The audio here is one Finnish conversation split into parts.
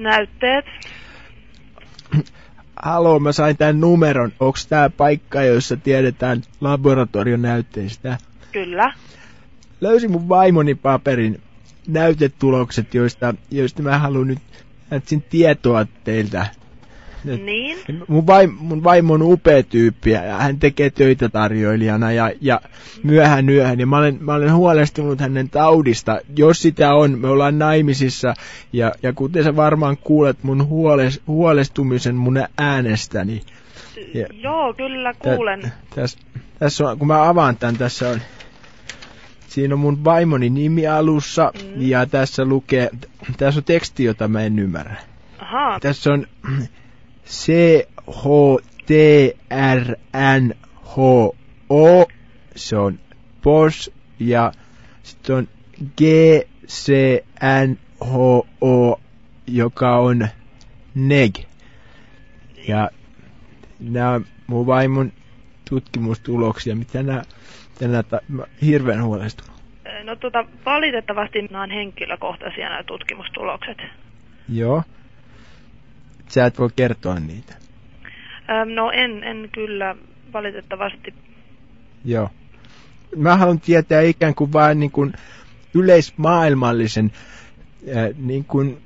Näytteet. Halo, mä sain tämän numeron. Onks tää paikka, jossa tiedetään laboratorionäytteistä? Kyllä. Löysin mun vaimoni paperin näytetulokset, joista, joista mä haluan nyt etsin tietoa teiltä. Niin? Mun, vaim, mun vaimo on upea tyyppi ja hän tekee töitä tarjoilijana ja, ja myöhään yöhön. Ja mä olen, mä olen huolestunut hänen taudista. Jos sitä on, me ollaan naimisissa ja, ja kuten sä varmaan kuulet mun huoles, huolestumisen mun äänestäni. Ja, Joo, kyllä kuulen. Tä, tässä, tässä on, kun mä avaan tämän, tässä on Siinä on mun vaimoni nimi alussa mm. ja tässä lukee, tässä on teksti, jota mä en ymmärrä. Aha. Tässä on C H T R N H O, se on POS ja sitten on G C N H O, joka on NEG. Ja nämä on mun vaimon tutkimustuloksia, mitä nämä tänä ta- hirveän huolestunut. No tota, valitettavasti nämä on henkilökohtaisia nämä tutkimustulokset. Joo. Sä et voi kertoa niitä. Ähm, no en, en kyllä valitettavasti. Joo. Mä haluan tietää ikään kuin vain niin kuin yleismaailmallisen äh, niin kuin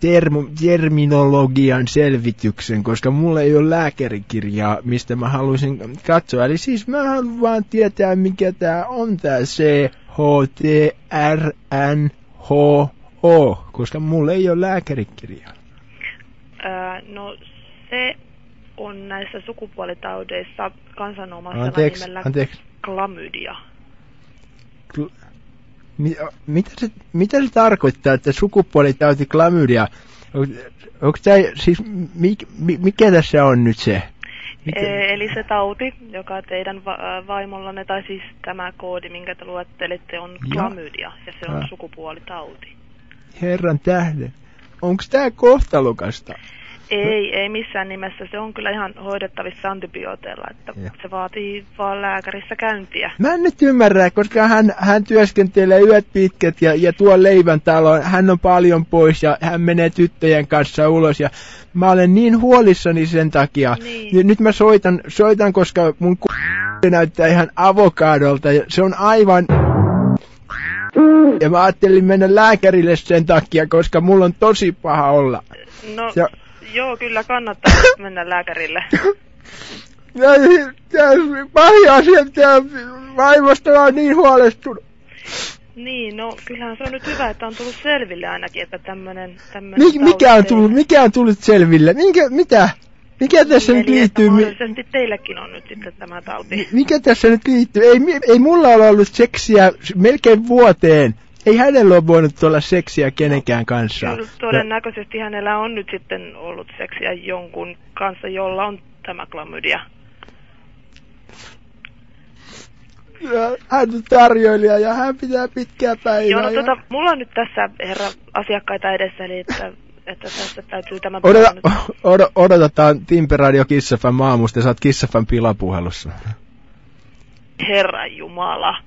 termo, terminologian selvityksen, koska mulla ei ole lääkärikirjaa, mistä mä haluaisin katsoa. Eli siis mä haluan vaan tietää, mikä tää on tää C, H, T, R, N, H, O, koska mulla ei ole lääkärikirjaa. No se on näissä sukupuolitaudeissa kansanomaisella anteeksi, nimellä anteeksi. klamydia. Kl- mitä se, mitä se tarkoittaa, että sukupuolitauti klamydia, onko tämä, siis, mikä tässä on nyt se? Mikä? Eli se tauti, joka teidän va- vaimollanne, tai siis tämä koodi, minkä te luettelitte, on klamydia, ja se on ah. sukupuolitauti. Herran tähden, onko tämä kohtalokasta? Ei, ei missään nimessä. Se on kyllä ihan hoidettavissa antibiooteilla, että ja. se vaatii vaan lääkärissä käyntiä. Mä en nyt ymmärrä, koska hän, hän työskentelee yöt pitkät ja, ja tuo leivän taloon. Hän on paljon pois ja hän menee tyttöjen kanssa ulos ja mä olen niin huolissani sen takia. Niin. Nyt mä soitan, soitan koska mun k- näyttää ihan avokadolta ja se on aivan... Ja mä ajattelin mennä lääkärille sen takia, koska mulla on tosi paha olla. No, se, Joo, kyllä kannattaa mennä lääkärille. Pahin asia, että vaivosta on niin huolestunut. Niin, no kyllähän se on nyt hyvä, että on tullut selville ainakin, että tämmönen, tämmönen Mik, mikä on tullut, mikä on tullut selville? Minkä, mitä? Mikä tässä nyt liittyy? Mahdollisesti teillekin on nyt sitten tämä tauti. Mikä tässä nyt liittyy? Ei, ei mulla ole ollut seksiä melkein vuoteen. Ei hänellä ole voinut olla seksiä kenenkään kanssa. Kyllä, todennäköisesti hänellä on nyt sitten ollut seksiä jonkun kanssa, jolla on tämä klamydia. hän on tarjoilija ja hän pitää pitkää päivää. Joo, no ja... tota, mulla on nyt tässä herra asiakkaita edessä, eli että, että tässä täytyy tämä... Odota, od, odotetaan Timperadio Kissafan maamusta ja oot Kissafan pilapuhelussa. Herra Jumala.